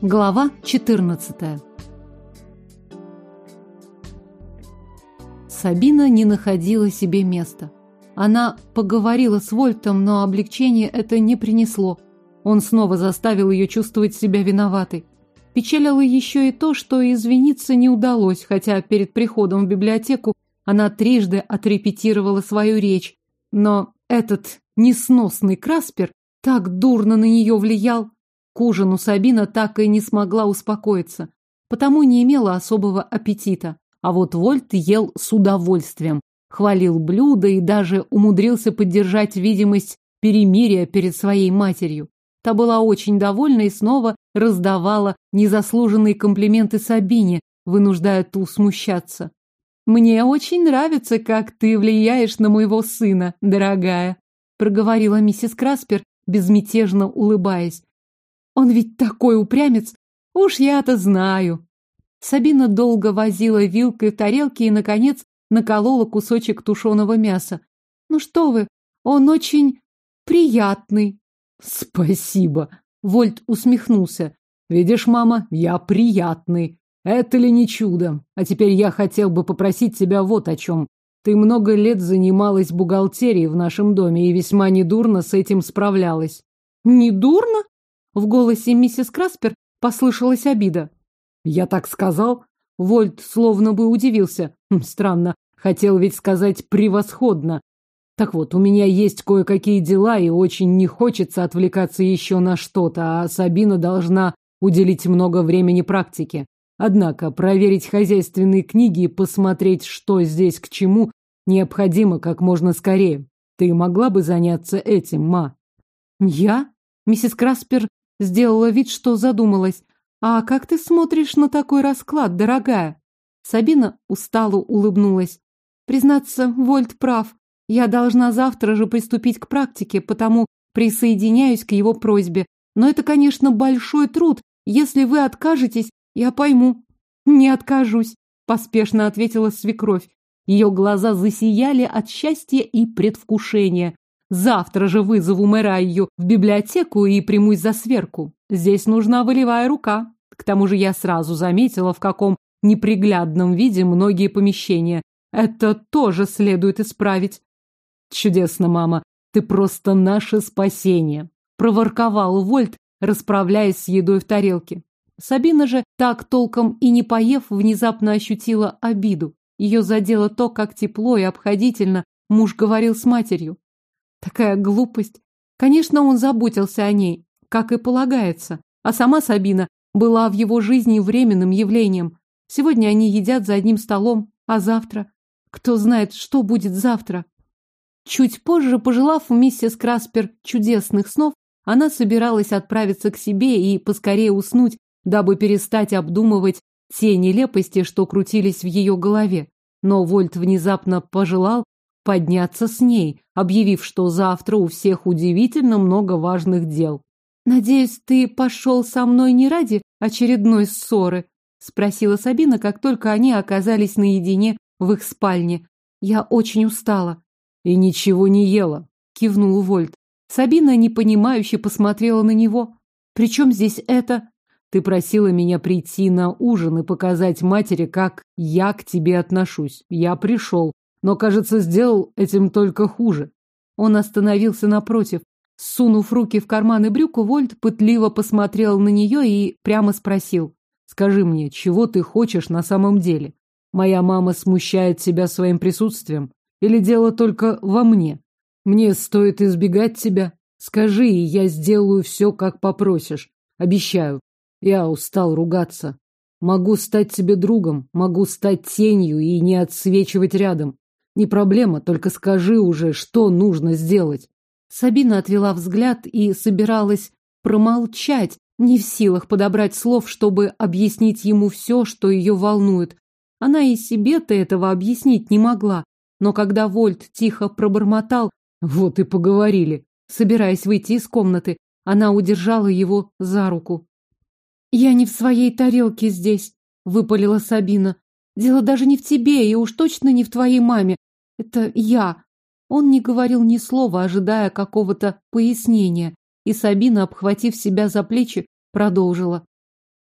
Глава 14 Сабина не находила себе места. Она поговорила с Вольтом, но облегчение это не принесло. Он снова заставил ее чувствовать себя виноватой. Печалило еще и то, что извиниться не удалось, хотя перед приходом в библиотеку она трижды отрепетировала свою речь. Но этот несносный Краспер так дурно на нее влиял. К ужину Сабина так и не смогла успокоиться, потому не имела особого аппетита. А вот Вольт ел с удовольствием, хвалил блюда и даже умудрился поддержать видимость перемирия перед своей матерью. Та была очень довольна и снова раздавала незаслуженные комплименты Сабине, вынуждая ту смущаться. «Мне очень нравится, как ты влияешь на моего сына, дорогая», проговорила миссис Краспер, безмятежно улыбаясь. «Он ведь такой упрямец! Уж я-то знаю!» Сабина долго возила вилкой в тарелке и, наконец, наколола кусочек тушеного мяса. «Ну что вы, он очень приятный!» «Спасибо!» — Вольт усмехнулся. «Видишь, мама, я приятный. Это ли не чудо? А теперь я хотел бы попросить тебя вот о чем. Ты много лет занималась бухгалтерией в нашем доме и весьма недурно с этим справлялась». «Недурно?» В голосе миссис Краспер послышалась обида. Я так сказал? Вольт словно бы удивился. Хм, странно, хотел ведь сказать превосходно. Так вот, у меня есть кое-какие дела, и очень не хочется отвлекаться еще на что-то, а Сабина должна уделить много времени практике. Однако проверить хозяйственные книги и посмотреть, что здесь к чему, необходимо как можно скорее. Ты могла бы заняться этим, ма? Я? Миссис Краспер сделала вид, что задумалась. «А как ты смотришь на такой расклад, дорогая?» Сабина устало улыбнулась. «Признаться, Вольт прав. Я должна завтра же приступить к практике, потому присоединяюсь к его просьбе. Но это, конечно, большой труд. Если вы откажетесь, я пойму». «Не откажусь», — поспешно ответила свекровь. Ее глаза засияли от счастья и предвкушения. Завтра же вызову Мэрайю в библиотеку и примусь за сверку. Здесь нужна волевая рука. К тому же я сразу заметила, в каком неприглядном виде многие помещения. Это тоже следует исправить. Чудесно, мама. Ты просто наше спасение. Проворковал Вольт, расправляясь с едой в тарелке. Сабина же, так толком и не поев, внезапно ощутила обиду. Ее задело то, как тепло и обходительно муж говорил с матерью. Такая глупость. Конечно, он заботился о ней, как и полагается. А сама Сабина была в его жизни временным явлением. Сегодня они едят за одним столом, а завтра? Кто знает, что будет завтра? Чуть позже, пожелав миссис Краспер чудесных снов, она собиралась отправиться к себе и поскорее уснуть, дабы перестать обдумывать те нелепости, что крутились в ее голове. Но Вольт внезапно пожелал подняться с ней, объявив, что завтра у всех удивительно много важных дел. «Надеюсь, ты пошел со мной не ради очередной ссоры?» — спросила Сабина, как только они оказались наедине в их спальне. «Я очень устала». «И ничего не ела», — кивнул Вольт. Сабина непонимающе посмотрела на него. «При чем здесь это?» «Ты просила меня прийти на ужин и показать матери, как я к тебе отношусь. Я пришел но, кажется, сделал этим только хуже. Он остановился напротив. Сунув руки в карманы брюку, Вольт пытливо посмотрел на нее и прямо спросил. «Скажи мне, чего ты хочешь на самом деле? Моя мама смущает тебя своим присутствием? Или дело только во мне? Мне стоит избегать тебя? Скажи, и я сделаю все, как попросишь. Обещаю. Я устал ругаться. Могу стать тебе другом, могу стать тенью и не отсвечивать рядом. Не проблема, только скажи уже, что нужно сделать. Сабина отвела взгляд и собиралась промолчать, не в силах подобрать слов, чтобы объяснить ему все, что ее волнует. Она и себе-то этого объяснить не могла. Но когда Вольт тихо пробормотал, вот и поговорили, собираясь выйти из комнаты, она удержала его за руку. «Я не в своей тарелке здесь», — выпалила Сабина. «Дело даже не в тебе и уж точно не в твоей маме. Это я. Он не говорил ни слова, ожидая какого-то пояснения. и Сабина, обхватив себя за плечи, продолжила.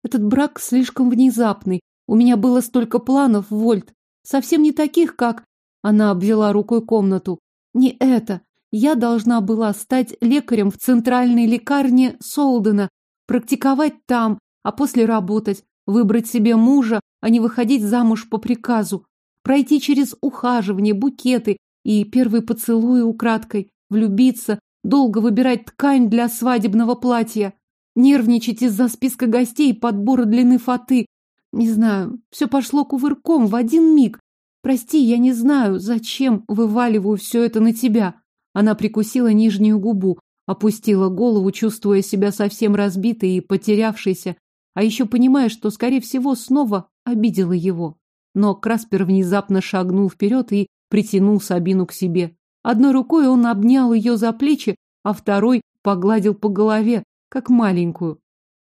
Этот брак слишком внезапный. У меня было столько планов, Вольт. Совсем не таких, как... Она обвела рукой комнату. Не это. Я должна была стать лекарем в центральной лекарне Солдена, практиковать там, а после работать, выбрать себе мужа, а не выходить замуж по приказу, пройти через ухаживание, букеты и первый поцелуй украдкой, влюбиться, долго выбирать ткань для свадебного платья, нервничать из-за списка гостей подбора длины фаты. Не знаю, все пошло кувырком в один миг. Прости, я не знаю, зачем вываливаю все это на тебя. Она прикусила нижнюю губу, опустила голову, чувствуя себя совсем разбитой и потерявшейся, а еще понимая, что, скорее всего, снова обидела его. Но Краспер внезапно шагнул вперед и притянул Сабину к себе. Одной рукой он обнял ее за плечи, а второй погладил по голове, как маленькую.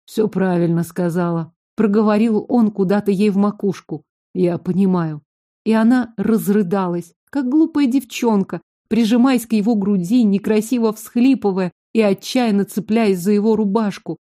«Все правильно сказала», — проговорил он куда-то ей в макушку. «Я понимаю». И она разрыдалась, как глупая девчонка, прижимаясь к его груди, некрасиво всхлипывая и отчаянно цепляясь за его рубашку.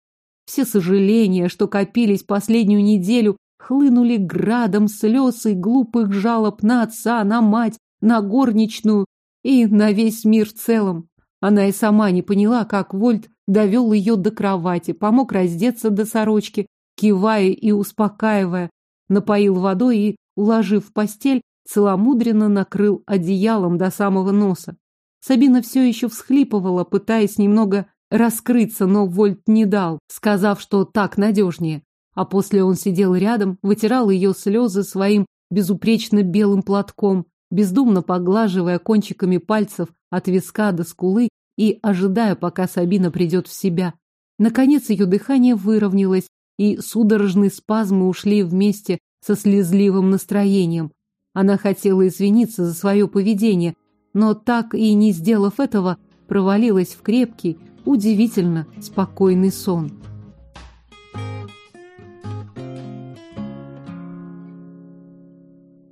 Все сожаления, что копились последнюю неделю, хлынули градом слез и глупых жалоб на отца, на мать, на горничную и на весь мир в целом. Она и сама не поняла, как Вольт довел ее до кровати, помог раздеться до сорочки, кивая и успокаивая, напоил водой и, уложив в постель, целомудренно накрыл одеялом до самого носа. Сабина все еще всхлипывала, пытаясь немного раскрыться, но Вольт не дал, сказав, что так надежнее. А после он сидел рядом, вытирал ее слезы своим безупречно белым платком, бездумно поглаживая кончиками пальцев от виска до скулы и ожидая, пока Сабина придет в себя. Наконец ее дыхание выровнялось, и судорожные спазмы ушли вместе со слезливым настроением. Она хотела извиниться за свое поведение, но так и не сделав этого, провалилась в крепкий, удивительно спокойный сон.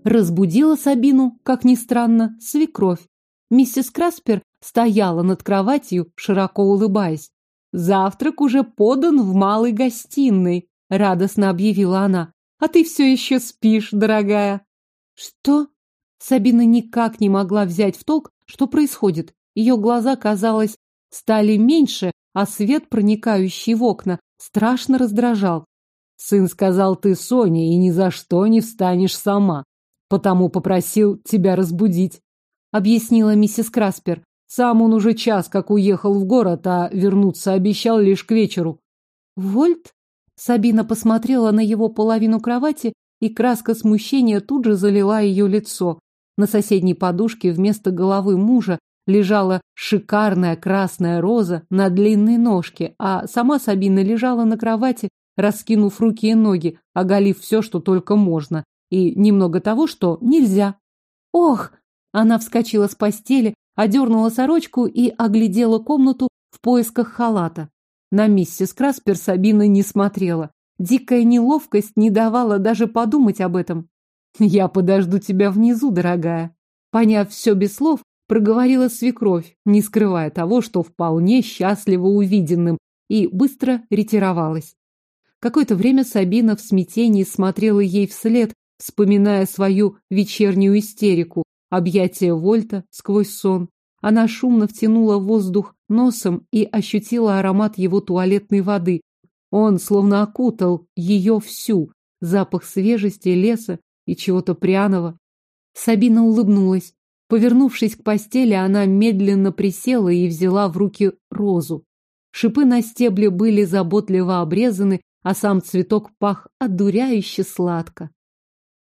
Разбудила Сабину, как ни странно, свекровь. Миссис Краспер стояла над кроватью, широко улыбаясь. «Завтрак уже подан в малой гостиной», — радостно объявила она. «А ты все еще спишь, дорогая». «Что?» Сабина никак не могла взять в толк, что происходит. Ее глаза, казалось, стали меньше, а свет, проникающий в окна, страшно раздражал. «Сын сказал, ты Соня, и ни за что не встанешь сама. Потому попросил тебя разбудить», — объяснила миссис Краспер. «Сам он уже час как уехал в город, а вернуться обещал лишь к вечеру». «Вольт?» Сабина посмотрела на его половину кровати и краска смущения тут же залила ее лицо. На соседней подушке вместо головы мужа лежала шикарная красная роза на длинной ножке, а сама Сабина лежала на кровати, раскинув руки и ноги, оголив все, что только можно, и немного того, что нельзя. «Ох!» Она вскочила с постели, одернула сорочку и оглядела комнату в поисках халата. На миссис Краспер Сабина не смотрела. Дикая неловкость не давала даже подумать об этом. «Я подожду тебя внизу, дорогая». Поняв все без слов, проговорила свекровь, не скрывая того, что вполне счастлива увиденным, и быстро ретировалась. Какое-то время Сабина в смятении смотрела ей вслед, вспоминая свою вечернюю истерику, объятие Вольта сквозь сон. Она шумно втянула воздух носом и ощутила аромат его туалетной воды, он словно окутал ее всю, запах свежести, леса и чего-то пряного. Сабина улыбнулась. Повернувшись к постели, она медленно присела и взяла в руки розу. Шипы на стебле были заботливо обрезаны, а сам цветок пах одуряюще сладко.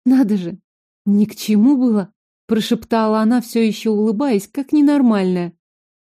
«Надо же! Ни к чему было!» – прошептала она, все еще улыбаясь, как ненормальная.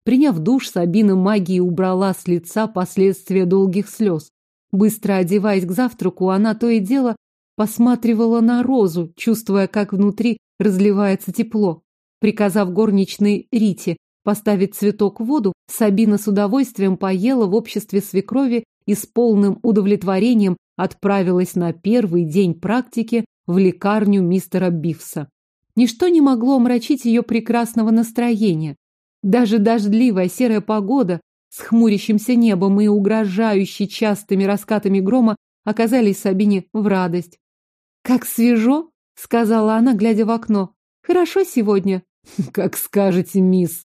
Приняв душ, Сабина магией убрала с лица последствия долгих слез. Быстро одеваясь к завтраку, она то и дело посматривала на розу, чувствуя, как внутри разливается тепло. Приказав горничной Рите поставить цветок в воду, Сабина с удовольствием поела в обществе свекрови и с полным удовлетворением отправилась на первый день практики в лекарню мистера Бифса. Ничто не могло омрачить ее прекрасного настроения. Даже дождливая серая погода с хмурящимся небом и угрожающей частыми раскатами грома оказались Сабине в радость. «Как свежо!» — сказала она, глядя в окно. «Хорошо сегодня?» «Как скажете, мисс!»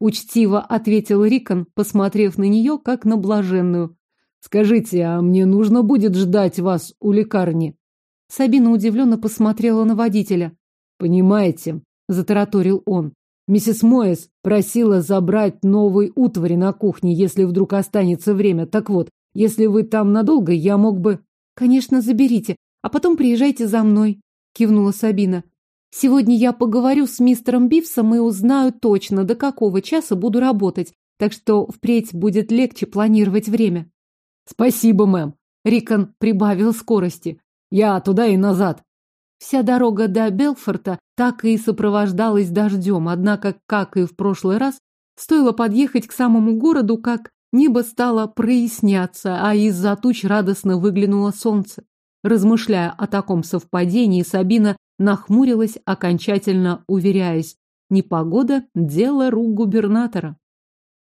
Учтиво ответил Рикон, посмотрев на нее, как на блаженную. «Скажите, а мне нужно будет ждать вас у лекарни?» Сабина удивленно посмотрела на водителя. «Понимаете», — затараторил он, Миссис Моэс просила забрать новый утвари на кухне, если вдруг останется время. Так вот, если вы там надолго, я мог бы... Конечно, заберите, а потом приезжайте за мной, кивнула Сабина. Сегодня я поговорю с мистером Бивсом и узнаю точно, до какого часа буду работать, так что впредь будет легче планировать время. Спасибо, мэм. Рикон прибавил скорости. Я туда и назад. Вся дорога до Белфорта так и сопровождалась дождем, однако, как и в прошлый раз, стоило подъехать к самому городу, как небо стало проясняться, а из-за туч радостно выглянуло солнце. Размышляя о таком совпадении, Сабина нахмурилась, окончательно уверяясь, непогода – дело рук губернатора.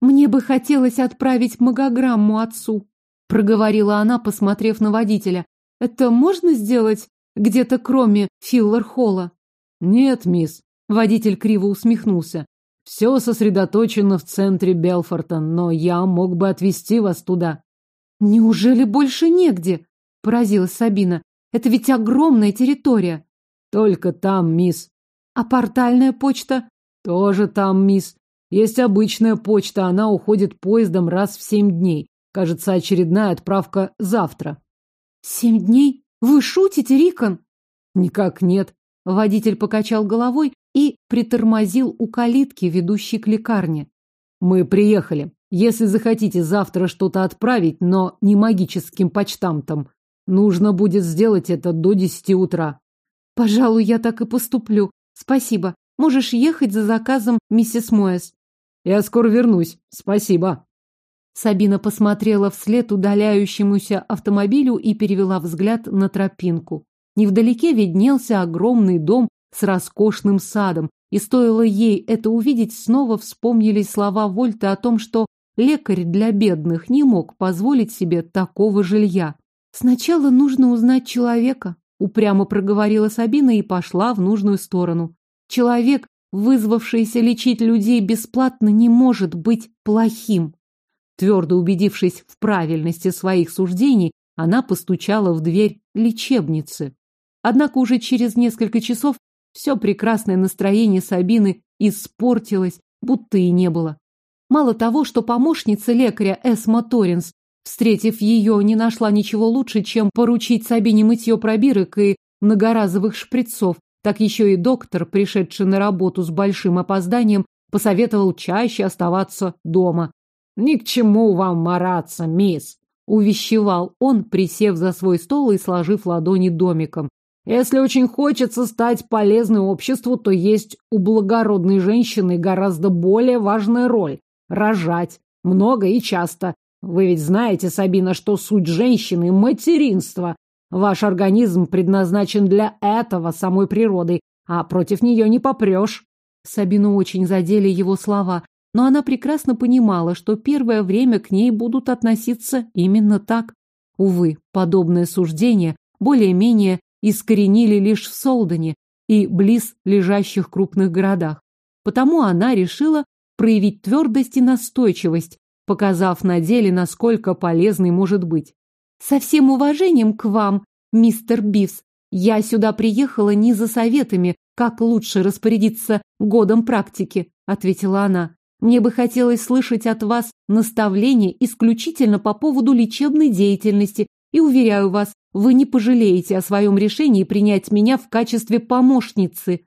«Мне бы хотелось отправить магограмму отцу», – проговорила она, посмотрев на водителя. «Это можно сделать где-то кроме Филлер-холла? Нет, мисс. Водитель криво усмехнулся. Все сосредоточено в центре Белфорта, но я мог бы отвезти вас туда. Неужели больше негде? Поразилась Сабина. Это ведь огромная территория. Только там, мисс. А портальная почта? Тоже там, мисс. Есть обычная почта, она уходит поездом раз в семь дней. Кажется, очередная отправка завтра. Семь дней? Вы шутите, Рикон? Никак нет. Водитель покачал головой и притормозил у калитки, ведущей к лекарне. Мы приехали. Если захотите завтра что-то отправить, но не магическим почтамтом, нужно будет сделать это до десяти утра. Пожалуй, я так и поступлю. Спасибо. Можешь ехать за заказом миссис Моэс. Я скоро вернусь. Спасибо. Сабина посмотрела вслед удаляющемуся автомобилю и перевела взгляд на тропинку. Невдалеке виднелся огромный дом с роскошным садом, и стоило ей это увидеть, снова вспомнились слова Вольта о том, что лекарь для бедных не мог позволить себе такого жилья. «Сначала нужно узнать человека», — упрямо проговорила Сабина и пошла в нужную сторону. «Человек, вызвавшийся лечить людей бесплатно, не может быть плохим». Твердо убедившись в правильности своих суждений, она постучала в дверь лечебницы. Однако уже через несколько часов все прекрасное настроение Сабины испортилось, будто и не было. Мало того, что помощница лекаря Эсма Торренс, встретив ее, не нашла ничего лучше, чем поручить Сабине мытье пробирок и многоразовых шприцов, так еще и доктор, пришедший на работу с большим опозданием, посоветовал чаще оставаться дома. «Ни к чему вам мараться, мисс!» — увещевал он, присев за свой стол и сложив ладони домиком. «Если очень хочется стать полезной обществу, то есть у благородной женщины гораздо более важная роль — рожать. Много и часто. Вы ведь знаете, Сабина, что суть женщины — материнство. Ваш организм предназначен для этого самой природой, а против нее не попрешь». Сабину очень задели его слова, но она прекрасно понимала, что первое время к ней будут относиться именно так. Увы, подобное суждение более-менее искоренили лишь в Солдане и близ лежащих крупных городах. Потому она решила проявить твердость и настойчивость, показав на деле, насколько полезной может быть. «Со всем уважением к вам, мистер Бивс, я сюда приехала не за советами, как лучше распорядиться годом практики», — ответила она. Мне бы хотелось слышать от вас наставления исключительно по поводу лечебной деятельности, и, уверяю вас, вы не пожалеете о своем решении принять меня в качестве помощницы.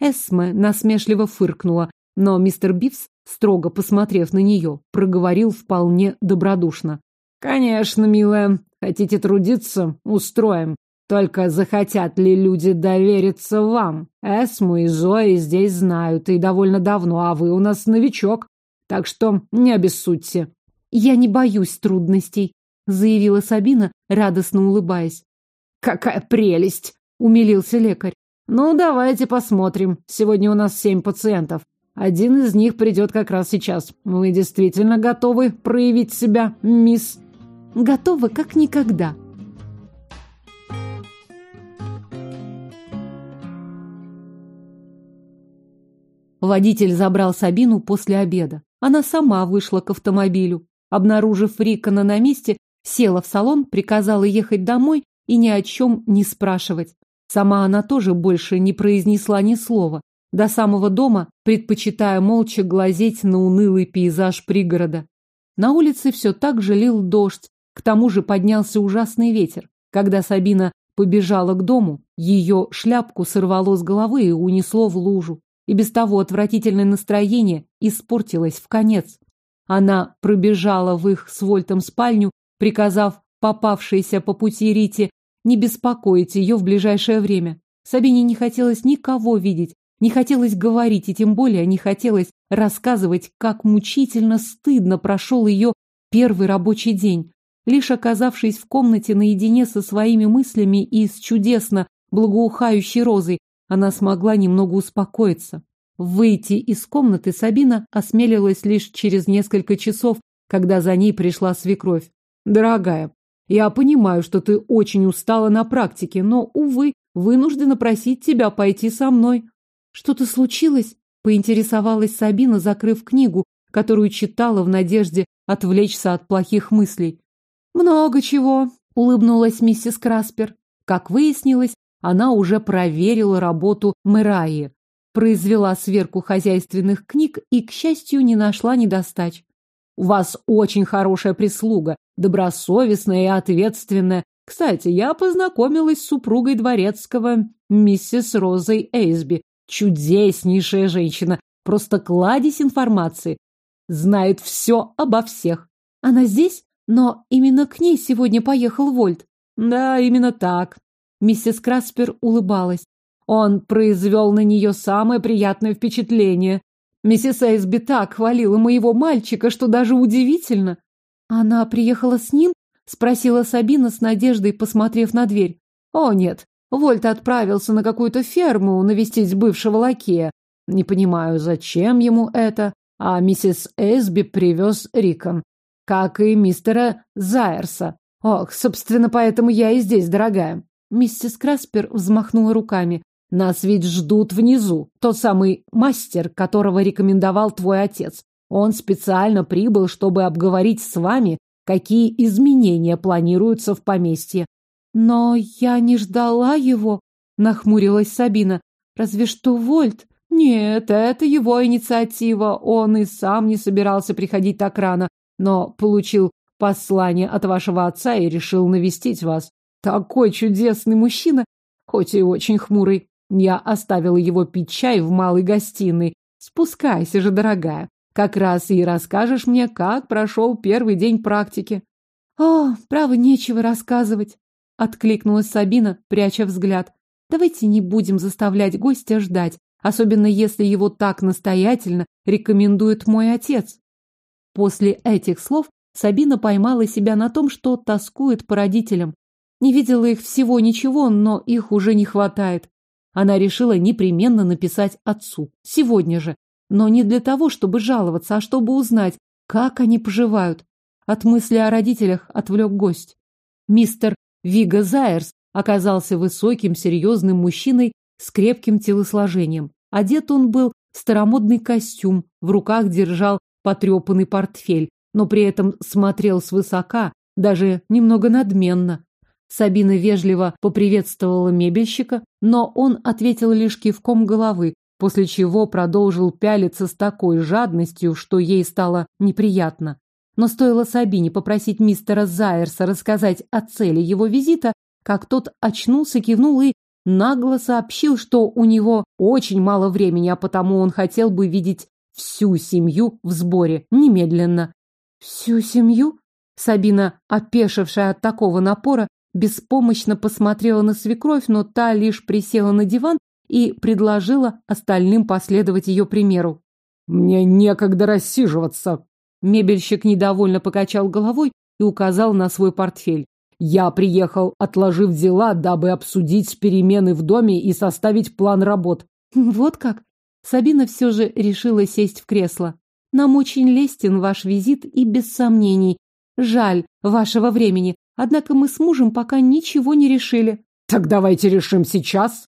Эсме насмешливо фыркнула, но мистер Бивс, строго посмотрев на нее, проговорил вполне добродушно. «Конечно, милая, хотите трудиться? Устроим. Только захотят ли люди довериться вам? Эсму и Зои здесь знают, и довольно давно, а вы у нас новичок. Так что не обессудьте. Я не боюсь трудностей, заявила Сабина, радостно улыбаясь. Какая прелесть! умилился лекарь. Ну, давайте посмотрим. Сегодня у нас семь пациентов. Один из них придет как раз сейчас. Вы действительно готовы проявить себя, мисс? Готовы как никогда. Водитель забрал Сабину после обеда. Она сама вышла к автомобилю. Обнаружив Рикона на месте, села в салон, приказала ехать домой и ни о чем не спрашивать. Сама она тоже больше не произнесла ни слова. До самого дома, предпочитая молча глазеть на унылый пейзаж пригорода. На улице все так же лил дождь, к тому же поднялся ужасный ветер. Когда Сабина побежала к дому, ее шляпку сорвало с головы и унесло в лужу и без того отвратительное настроение испортилось в конец. Она пробежала в их с Вольтом спальню, приказав попавшейся по пути Рите не беспокоить ее в ближайшее время. Сабине не хотелось никого видеть, не хотелось говорить, и тем более не хотелось рассказывать, как мучительно стыдно прошел ее первый рабочий день. Лишь оказавшись в комнате наедине со своими мыслями и с чудесно благоухающей розой, она смогла немного успокоиться. Выйти из комнаты Сабина осмелилась лишь через несколько часов, когда за ней пришла свекровь. «Дорогая, я понимаю, что ты очень устала на практике, но, увы, вынуждена просить тебя пойти со мной». «Что-то случилось?» – поинтересовалась Сабина, закрыв книгу, которую читала в надежде отвлечься от плохих мыслей. «Много чего», – улыбнулась миссис Краспер. Как выяснилось, она уже проверила работу Мэраи, произвела сверку хозяйственных книг и, к счастью, не нашла недостач. У вас очень хорошая прислуга, добросовестная и ответственная. Кстати, я познакомилась с супругой дворецкого, миссис Розой Эйсби. Чудеснейшая женщина, просто кладезь информации. Знает все обо всех. Она здесь? Но именно к ней сегодня поехал Вольт. Да, именно так. Миссис Краспер улыбалась. Он произвел на нее самое приятное впечатление. Миссис Эйсби так хвалила моего мальчика, что даже удивительно. Она приехала с ним? Спросила Сабина с надеждой, посмотрев на дверь. О, нет. Вольт отправился на какую-то ферму навестить бывшего лакея. Не понимаю, зачем ему это. А миссис Эсби привез Рикон. Как и мистера Зайерса. Ох, собственно, поэтому я и здесь, дорогая. Миссис Краспер взмахнула руками. «Нас ведь ждут внизу. Тот самый мастер, которого рекомендовал твой отец. Он специально прибыл, чтобы обговорить с вами, какие изменения планируются в поместье». «Но я не ждала его», — нахмурилась Сабина. «Разве что Вольт». «Нет, это его инициатива. Он и сам не собирался приходить так рано, но получил послание от вашего отца и решил навестить вас. Такой чудесный мужчина, хоть и очень хмурый. Я оставила его пить чай в малой гостиной. Спускайся же, дорогая. Как раз и расскажешь мне, как прошел первый день практики. О, право, нечего рассказывать, откликнулась Сабина, пряча взгляд. Давайте не будем заставлять гостя ждать, особенно если его так настоятельно рекомендует мой отец. После этих слов Сабина поймала себя на том, что тоскует по родителям. Не видела их всего ничего, но их уже не хватает. Она решила непременно написать отцу. Сегодня же. Но не для того, чтобы жаловаться, а чтобы узнать, как они поживают. От мысли о родителях отвлек гость. Мистер Вига Зайерс оказался высоким, серьезным мужчиной с крепким телосложением. Одет он был в старомодный костюм, в руках держал потрепанный портфель, но при этом смотрел свысока, даже немного надменно. Сабина вежливо поприветствовала мебельщика, но он ответил лишь кивком головы, после чего продолжил пялиться с такой жадностью, что ей стало неприятно. Но стоило Сабине попросить мистера Зайерса рассказать о цели его визита, как тот очнулся, кивнул и нагло сообщил, что у него очень мало времени, а потому он хотел бы видеть всю семью в сборе немедленно. «Всю семью?» Сабина, опешившая от такого напора, беспомощно посмотрела на свекровь, но та лишь присела на диван и предложила остальным последовать ее примеру. «Мне некогда рассиживаться!» Мебельщик недовольно покачал головой и указал на свой портфель. «Я приехал, отложив дела, дабы обсудить перемены в доме и составить план работ». «Вот как? Сабина все же решила сесть в кресло. Нам очень лестен ваш визит и без сомнений. Жаль вашего времени, однако мы с мужем пока ничего не решили. Так давайте решим сейчас,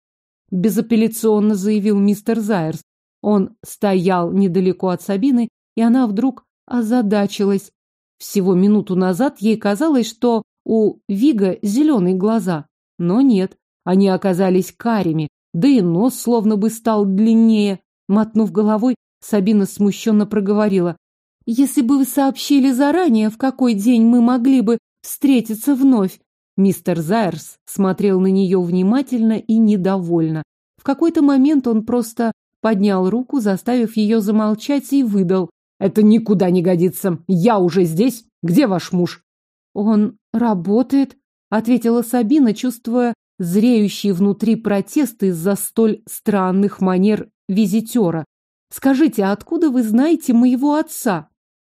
безапелляционно заявил мистер Зайерс. Он стоял недалеко от Сабины, и она вдруг озадачилась. Всего минуту назад ей казалось, что у Вига зеленые глаза. Но нет, они оказались карими, да и нос словно бы стал длиннее. Мотнув головой, Сабина смущенно проговорила. «Если бы вы сообщили заранее, в какой день мы могли бы встретиться вновь». Мистер Зайерс смотрел на нее внимательно и недовольно. В какой-то момент он просто поднял руку, заставив ее замолчать, и выдал. «Это никуда не годится. Я уже здесь. Где ваш муж?» «Он работает», — ответила Сабина, чувствуя зреющий внутри протест из-за столь странных манер визитера. «Скажите, а откуда вы знаете моего отца?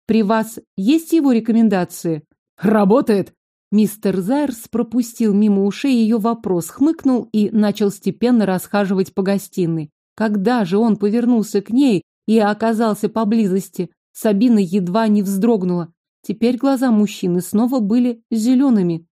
При вас есть его рекомендации?» «Работает?» Мистер Зайерс пропустил мимо ушей ее вопрос, хмыкнул и начал степенно расхаживать по гостиной. Когда же он повернулся к ней и оказался поблизости, Сабина едва не вздрогнула. Теперь глаза мужчины снова были зелеными.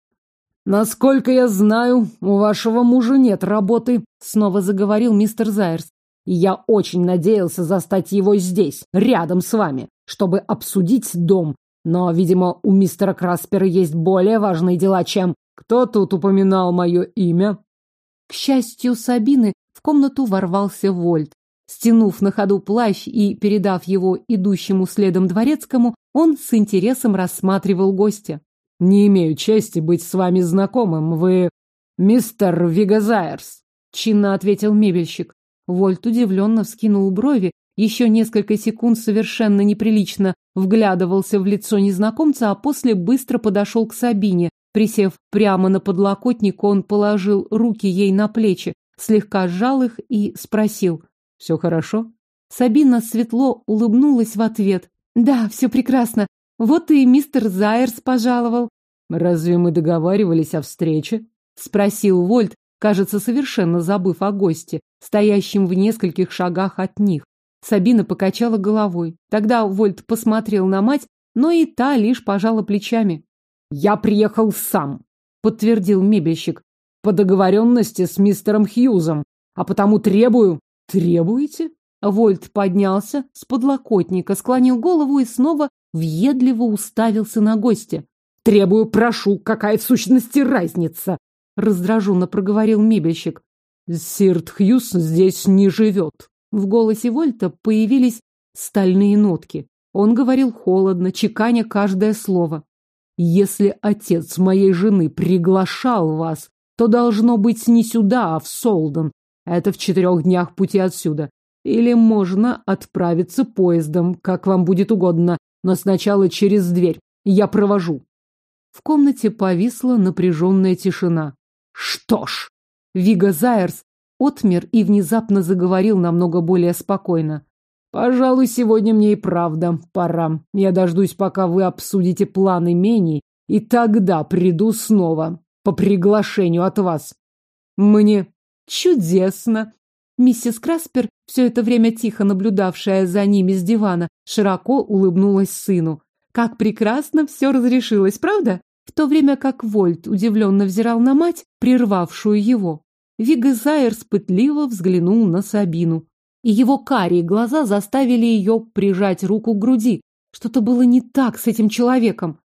«Насколько я знаю, у вашего мужа нет работы», — снова заговорил мистер Зайерс. «Я очень надеялся застать его здесь, рядом с вами, чтобы обсудить дом. Но, видимо, у мистера Краспера есть более важные дела, чем... Кто тут упоминал мое имя?» К счастью Сабины, в комнату ворвался Вольт. Стянув на ходу плащ и передав его идущему следом дворецкому, он с интересом рассматривал гостя. «Не имею чести быть с вами знакомым. Вы мистер Вигазайерс», — чинно ответил мебельщик. Вольт удивленно вскинул брови, еще несколько секунд совершенно неприлично вглядывался в лицо незнакомца, а после быстро подошел к Сабине. Присев прямо на подлокотник, он положил руки ей на плечи, слегка сжал их и спросил. «Все хорошо?» Сабина светло улыбнулась в ответ. «Да, все прекрасно. Вот и мистер Зайерс пожаловал. Разве мы договаривались о встрече? Спросил Вольт, кажется, совершенно забыв о госте, стоящем в нескольких шагах от них. Сабина покачала головой. Тогда Вольт посмотрел на мать, но и та лишь пожала плечами. «Я приехал сам», — подтвердил мебельщик, «по договоренности с мистером Хьюзом, а потому требую...» «Требуете?» Вольт поднялся с подлокотника, склонил голову и снова въедливо уставился на гостя. «Требую, прошу, какая в сущности разница?» раздраженно проговорил мебельщик. «Сирт Хьюз здесь не живет». В голосе Вольта появились стальные нотки. Он говорил холодно, чеканя каждое слово. «Если отец моей жены приглашал вас, то должно быть не сюда, а в Солден. Это в четырех днях пути отсюда. Или можно отправиться поездом, как вам будет угодно но сначала через дверь. Я провожу. В комнате повисла напряженная тишина. Что ж, Вига Зайерс отмер и внезапно заговорил намного более спокойно. Пожалуй, сегодня мне и правда пора. Я дождусь, пока вы обсудите планы Мений, и тогда приду снова по приглашению от вас. Мне чудесно. Миссис Краспер все это время тихо наблюдавшая за ними с дивана, широко улыбнулась сыну. Как прекрасно все разрешилось, правда? В то время как Вольт удивленно взирал на мать, прервавшую его. Вига Зайерс пытливо взглянул на Сабину. И его карие глаза заставили ее прижать руку к груди. Что-то было не так с этим человеком.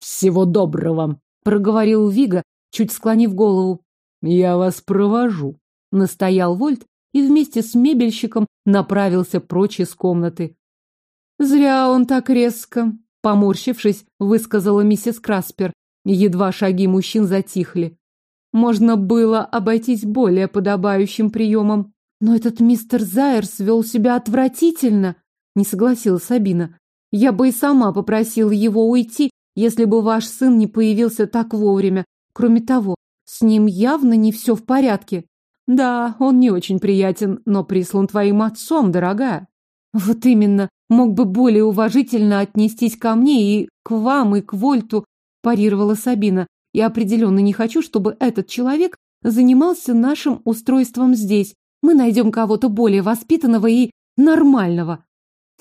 «Всего доброго!» — проговорил Вига, чуть склонив голову. «Я вас провожу», — настоял Вольт, и вместе с мебельщиком направился прочь из комнаты. «Зря он так резко», — поморщившись, высказала миссис Краспер. Едва шаги мужчин затихли. Можно было обойтись более подобающим приемом. Но этот мистер Зайерс вел себя отвратительно, не согласилась Сабина. Я бы и сама попросила его уйти, если бы ваш сын не появился так вовремя. Кроме того, с ним явно не все в порядке. Да, он не очень приятен, но прислан твоим отцом, дорогая. Вот именно, мог бы более уважительно отнестись ко мне и к вам, и к Вольту, парировала Сабина. Я определенно не хочу, чтобы этот человек занимался нашим устройством здесь. Мы найдем кого-то более воспитанного и нормального.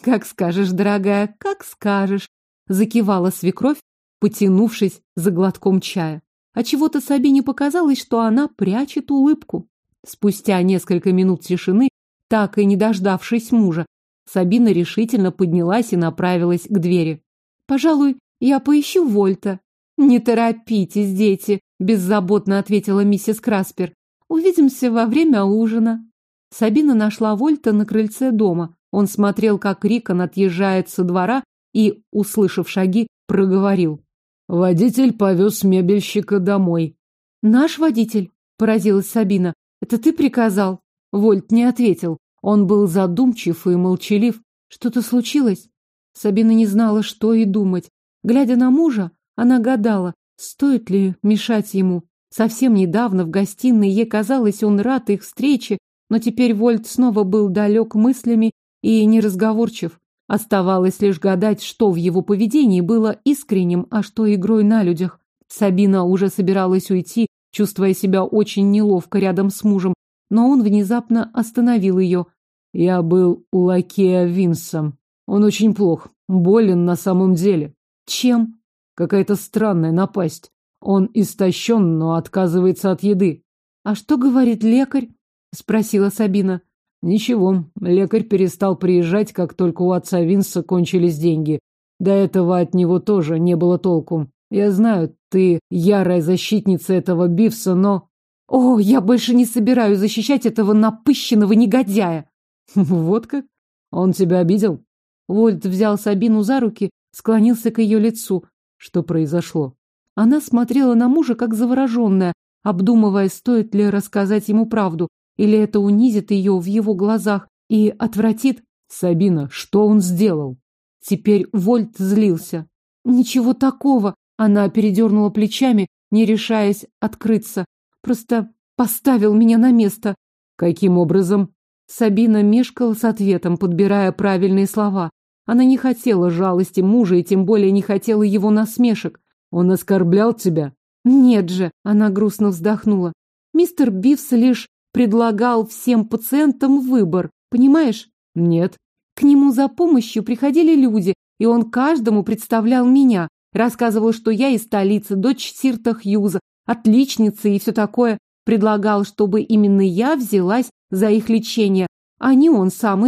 Как скажешь, дорогая, как скажешь, закивала свекровь, потянувшись за глотком чая. А чего-то Сабине показалось, что она прячет улыбку. Спустя несколько минут тишины, так и не дождавшись мужа, Сабина решительно поднялась и направилась к двери. «Пожалуй, я поищу Вольта». «Не торопитесь, дети», – беззаботно ответила миссис Краспер. «Увидимся во время ужина». Сабина нашла Вольта на крыльце дома. Он смотрел, как Рикон отъезжает со двора и, услышав шаги, проговорил. Водитель повез мебельщика домой. «Наш водитель?» – поразилась Сабина. «Это ты приказал?» Вольт не ответил. Он был задумчив и молчалив. Что-то случилось? Сабина не знала, что и думать. Глядя на мужа, она гадала, стоит ли мешать ему. Совсем недавно в гостиной ей казалось, он рад их встрече, но теперь Вольт снова был далек мыслями и неразговорчив. Оставалось лишь гадать, что в его поведении было искренним, а что игрой на людях. Сабина уже собиралась уйти, чувствуя себя очень неловко рядом с мужем, но он внезапно остановил ее. «Я был у лакея Винсом. Он очень плох, болен на самом деле». «Чем?» «Какая-то странная напасть. Он истощен, но отказывается от еды». «А что говорит лекарь?» — спросила Сабина. Ничего, лекарь перестал приезжать, как только у отца Винса кончились деньги. До этого от него тоже не было толку. Я знаю, ты ярая защитница этого Бивса, но... О, я больше не собираюсь защищать этого напыщенного негодяя. Вот как? Он тебя обидел? Вольт взял Сабину за руки, склонился к ее лицу. Что произошло? Она смотрела на мужа, как завороженная, обдумывая, стоит ли рассказать ему правду. Или это унизит ее в его глазах и отвратит? Сабина, что он сделал? Теперь Вольт злился. Ничего такого. Она передернула плечами, не решаясь открыться. Просто поставил меня на место. Каким образом? Сабина мешкала с ответом, подбирая правильные слова. Она не хотела жалости мужа и тем более не хотела его насмешек. Он оскорблял тебя? Нет же, она грустно вздохнула. Мистер Бивс лишь предлагал всем пациентам выбор, понимаешь? Нет. К нему за помощью приходили люди, и он каждому представлял меня, рассказывал, что я из столицы, дочь Сирта Хьюза, отличница и все такое. Предлагал, чтобы именно я взялась за их лечение, а не он сам.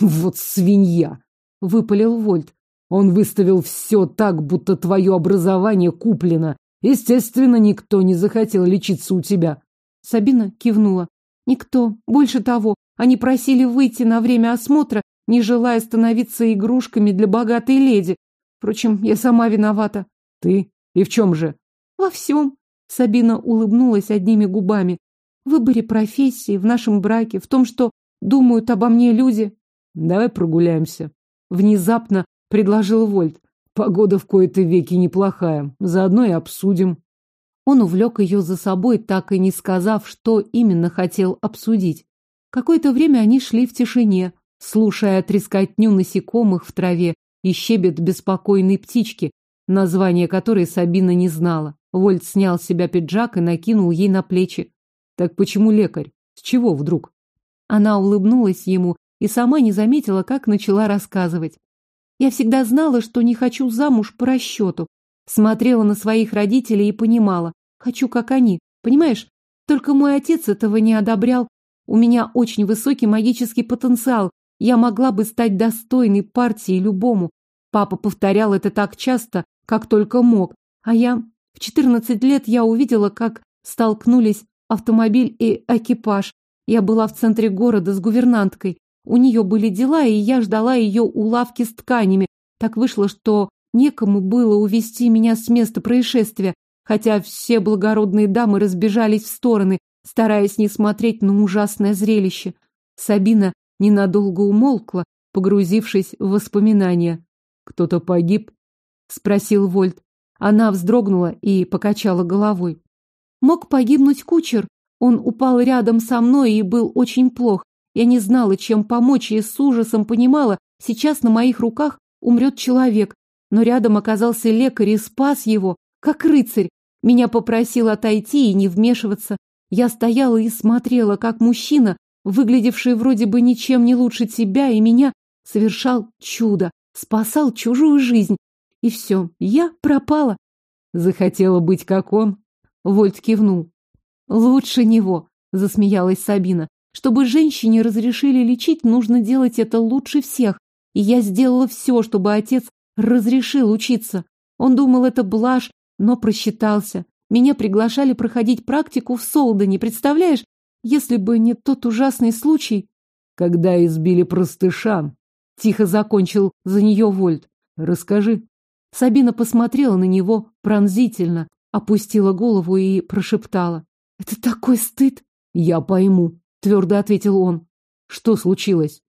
Вот свинья! Выпалил Вольт. Он выставил все так, будто твое образование куплено. Естественно, никто не захотел лечиться у тебя. Сабина кивнула. Никто. Больше того, они просили выйти на время осмотра, не желая становиться игрушками для богатой леди. Впрочем, я сама виновата. Ты? И в чем же? Во всем. Сабина улыбнулась одними губами. В выборе профессии, в нашем браке, в том, что думают обо мне люди. Давай прогуляемся. Внезапно предложил Вольт. Погода в кои-то веки неплохая. Заодно и обсудим. Он увлек ее за собой, так и не сказав, что именно хотел обсудить. Какое-то время они шли в тишине, слушая трескотню насекомых в траве и щебет беспокойной птички, название которой Сабина не знала. Вольт снял с себя пиджак и накинул ей на плечи. «Так почему лекарь? С чего вдруг?» Она улыбнулась ему и сама не заметила, как начала рассказывать. «Я всегда знала, что не хочу замуж по расчету. Смотрела на своих родителей и понимала, хочу как они, понимаешь? Только мой отец этого не одобрял. У меня очень высокий магический потенциал, я могла бы стать достойной партией любому. Папа повторял это так часто, как только мог. А я... В 14 лет я увидела, как столкнулись автомобиль и экипаж. Я была в центре города с гувернанткой. У нее были дела, и я ждала ее у лавки с тканями. Так вышло, что Некому было увести меня с места происшествия, хотя все благородные дамы разбежались в стороны, стараясь не смотреть на ужасное зрелище. Сабина ненадолго умолкла, погрузившись в воспоминания. «Кто-то погиб?» — спросил Вольт. Она вздрогнула и покачала головой. «Мог погибнуть кучер. Он упал рядом со мной и был очень плох. Я не знала, чем помочь, и с ужасом понимала, сейчас на моих руках умрет человек, но рядом оказался лекарь и спас его, как рыцарь. Меня попросил отойти и не вмешиваться. Я стояла и смотрела, как мужчина выглядевший вроде бы ничем не лучше тебя и меня, совершал чудо, спасал чужую жизнь. И все, я пропала. Захотела быть как он? Вольт кивнул. Лучше него, засмеялась Сабина. Чтобы женщине разрешили лечить, нужно делать это лучше всех. И я сделала все, чтобы отец разрешил учиться. Он думал, это блажь, но просчитался. Меня приглашали проходить практику в Солдане, представляешь? Если бы не тот ужасный случай... Когда избили простышан, тихо закончил за нее Вольт. Расскажи. Сабина посмотрела на него пронзительно, опустила голову и прошептала. Это такой стыд. Я пойму, твердо ответил он. Что случилось?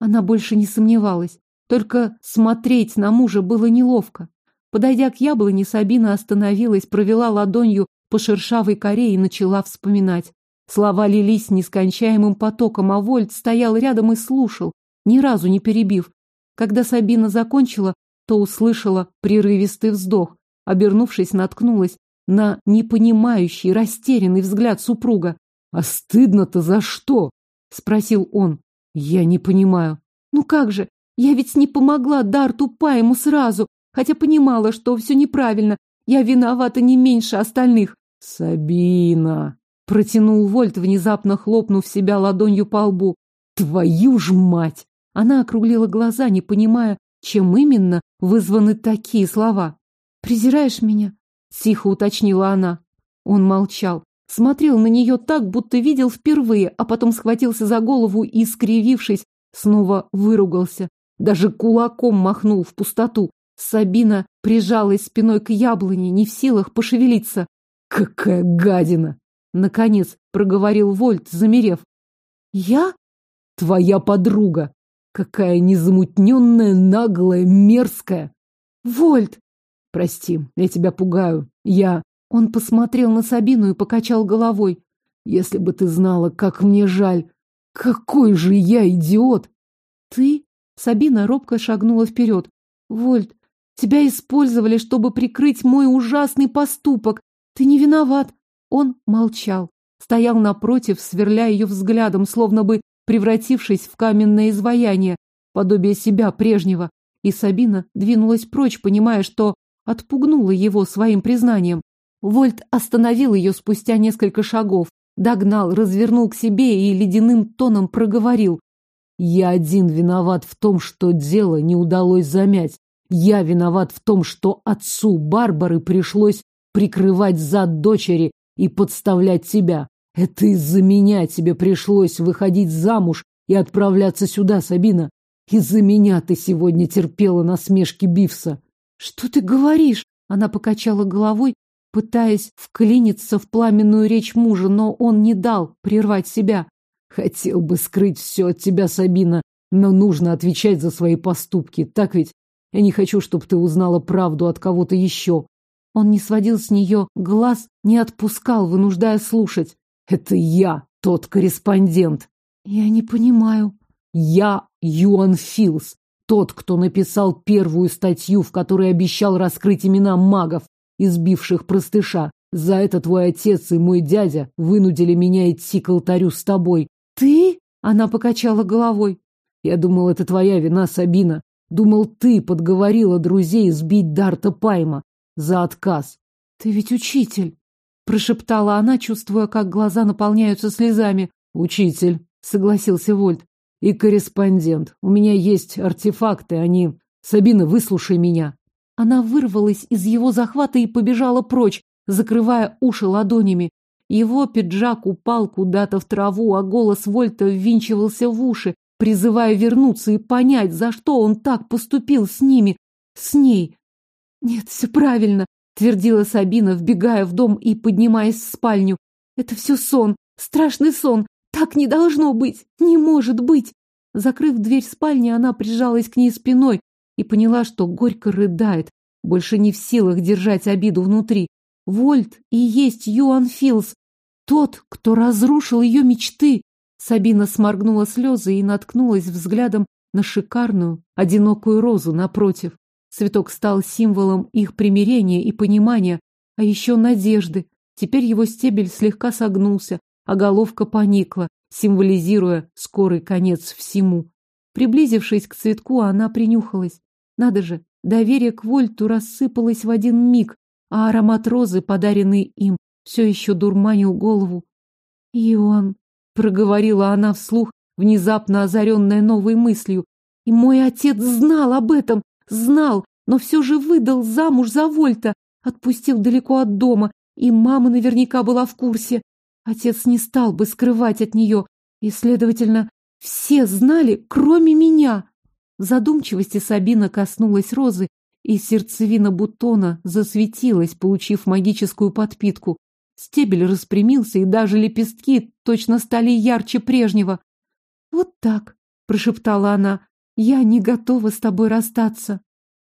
Она больше не сомневалась. Только смотреть на мужа было неловко. Подойдя к яблоне, Сабина остановилась, провела ладонью по шершавой коре и начала вспоминать. Слова лились нескончаемым потоком, а Вольт стоял рядом и слушал, ни разу не перебив. Когда Сабина закончила, то услышала прерывистый вздох. Обернувшись, наткнулась на непонимающий, растерянный взгляд супруга. «А стыдно-то за что?» — спросил он. «Я не понимаю». «Ну как же, я ведь не помогла Дарту Па ему сразу, хотя понимала, что все неправильно. Я виновата не меньше остальных». «Сабина!» — протянул Вольт, внезапно хлопнув себя ладонью по лбу. «Твою ж мать!» Она округлила глаза, не понимая, чем именно вызваны такие слова. «Презираешь меня?» — тихо уточнила она. Он молчал, смотрел на нее так, будто видел впервые, а потом схватился за голову и, скривившись, снова выругался. Даже кулаком махнул в пустоту. Сабина прижалась спиной к яблоне, не в силах пошевелиться. «Какая гадина!» Наконец проговорил Вольт, замерев. «Я?» «Твоя подруга! Какая незамутненная, наглая, мерзкая!» «Вольт!» «Прости, я тебя пугаю. Я...» Он посмотрел на Сабину и покачал головой. «Если бы ты знала, как мне жаль! Какой же я идиот!» «Ты?» Сабина робко шагнула вперед. «Вольт, тебя использовали, чтобы прикрыть мой ужасный поступок. Ты не виноват. Он молчал, стоял напротив, сверля ее взглядом, словно бы превратившись в каменное изваяние, подобие себя прежнего. И Сабина двинулась прочь, понимая, что отпугнула его своим признанием. Вольт остановил ее спустя несколько шагов, догнал, развернул к себе и ледяным тоном проговорил. «Я один виноват в том, что дело не удалось замять. Я виноват в том, что отцу Барбары пришлось прикрывать зад дочери и подставлять тебя. Это из-за меня тебе пришлось выходить замуж и отправляться сюда, Сабина. Из-за меня ты сегодня терпела насмешки Бивса. Что ты говоришь? Она покачала головой, пытаясь вклиниться в пламенную речь мужа, но он не дал прервать себя. Хотел бы скрыть все от тебя, Сабина, но нужно отвечать за свои поступки, так ведь? Я не хочу, чтобы ты узнала правду от кого-то еще. Он не сводил с нее глаз, не отпускал, вынуждая слушать. Это я, тот корреспондент. Я не понимаю. Я Юан Филс, тот, кто написал первую статью, в которой обещал раскрыть имена магов, избивших простыша. За это твой отец и мой дядя вынудили меня идти к алтарю с тобой. Ты? Она покачала головой. Я думал, это твоя вина, Сабина. Думал, ты подговорила друзей сбить Дарта Пайма за отказ. Ты ведь учитель, прошептала она, чувствуя, как глаза наполняются слезами. Учитель, согласился Вольт. И корреспондент. У меня есть артефакты, они... Сабина, выслушай меня. Она вырвалась из его захвата и побежала прочь, закрывая уши ладонями. Его пиджак упал куда-то в траву, а голос Вольта ввинчивался в уши, призывая вернуться и понять, за что он так поступил с ними, с ней. «Нет, все правильно», — твердила Сабина, вбегая в дом и поднимаясь в спальню. «Это все сон, страшный сон. Так не должно быть, не может быть». Закрыв дверь спальни, она прижалась к ней спиной и поняла, что горько рыдает, больше не в силах держать обиду внутри. Вольт и есть Юан Филс, тот, кто разрушил ее мечты. Сабина сморгнула слезы и наткнулась взглядом на шикарную, одинокую розу напротив. Цветок стал символом их примирения и понимания, а еще надежды. Теперь его стебель слегка согнулся, а головка поникла. символизируя скорый конец всему. Приблизившись к цветку, она принюхалась. Надо же, доверие к Вольту рассыпалось в один миг, а аромат розы, подаренный им, все еще дурманил голову. «И он», — проговорила она вслух, внезапно озаренная новой мыслью, «и мой отец знал об этом, знал, но все же выдал замуж за Вольта, отпустил далеко от дома, и мама наверняка была в курсе. Отец не стал бы скрывать от нее, и, следовательно, все знали, кроме меня». В задумчивости Сабина коснулась розы, и сердцевина бутона засветилась, получив магическую подпитку. Стебель распрямился, и даже лепестки точно стали ярче прежнего. «Вот так», — прошептала она, — «я не готова с тобой расстаться».